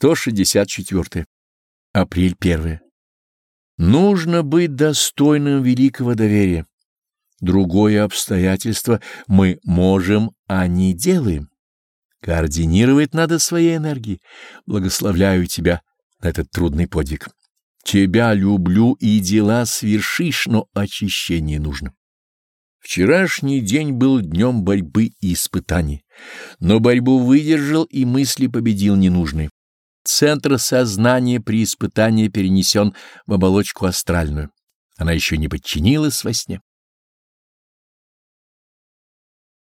164. Апрель 1. Нужно быть достойным великого доверия. Другое обстоятельство мы можем, а не делаем. Координировать надо своей энергией. Благословляю тебя на этот трудный подвиг. Тебя люблю и дела свершишь, но очищение нужно. Вчерашний день был днем борьбы и испытаний, но борьбу выдержал и мысли победил ненужные. Центр сознания при испытании перенесен в оболочку астральную. Она еще не подчинилась во сне.